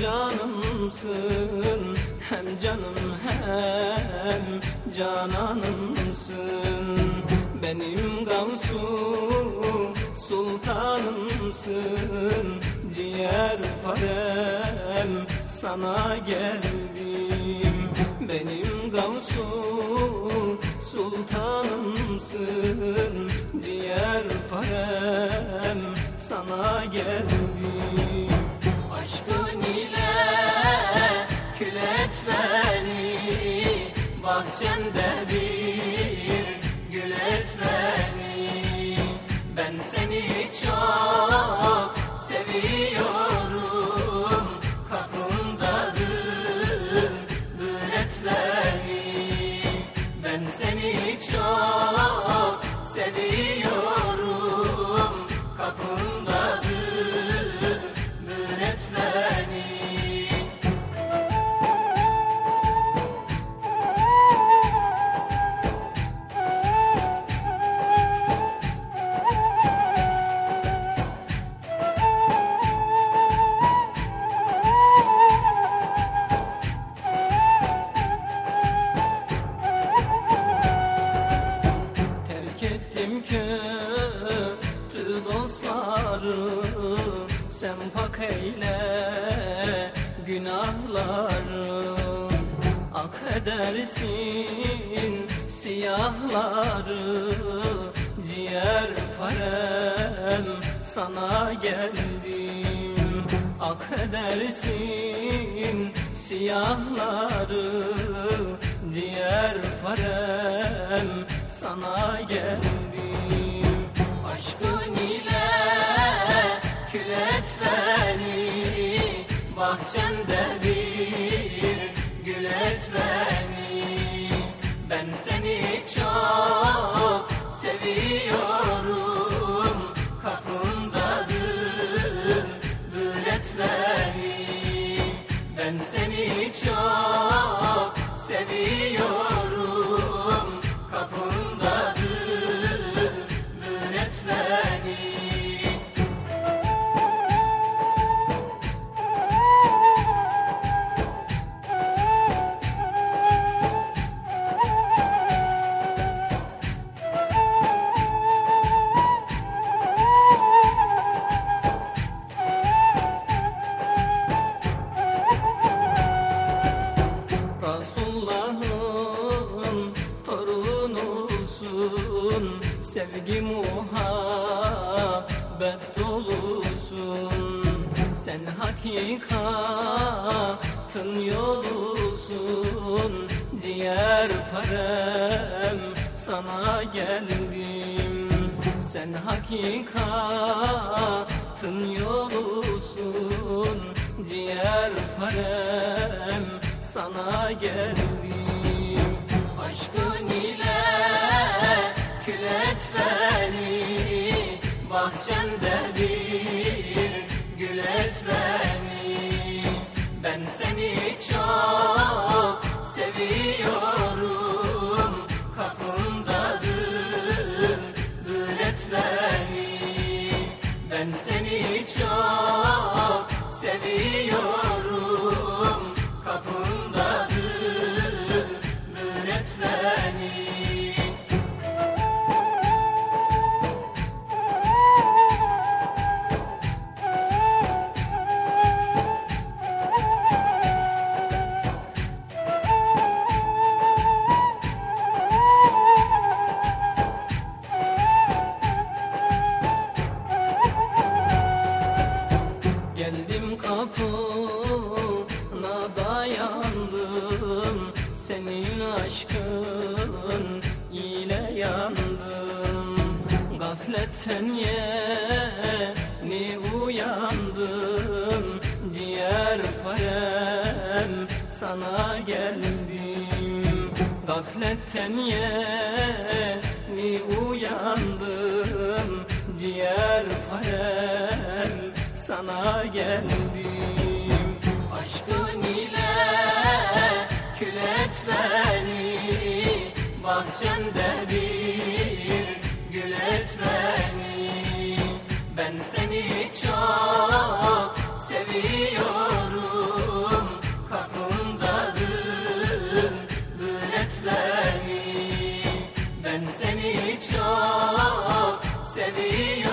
cananımsın Hem canım hem cananımsın. Benim Gavsu sultanımsın Ciğer parem sana geldim. Benim Gavsu sultanımsın Ciğer parem sana geldim. Aşkın beni Ben seni çok seviyorum Ettim kötü dostları Sen pak eyle günahları. Ak edersin siyahları Ciğer farem sana geldim Ak edersin siyahları Ciğer farem sana geldim Ben seni çok seviyorum Sevgi muhabbet dolusun. Sen hakikatın yolusun. Ciğer parem sana geldim. Sen hakikatın yolusun. Ciğer parem sana geldim Bahçende bir gül et beni. Ben seni çok seviyorum. Kapımda bülbül et beni. Ben seni çok seviyorum. Kapımda bülbül et beni Geldim kapına dayandım Senin aşkın ile yandım. Gafletten yeni uyandım Ciğer farem sana geldim. Gafletten yeni uyandım Ciğer farem sana geldim. Aşkın ile kül et beni Bahçemde bir gül et beni. Ben seni çok seviyorum Kapımdadır gül et beni. Ben seni çok seviyorum.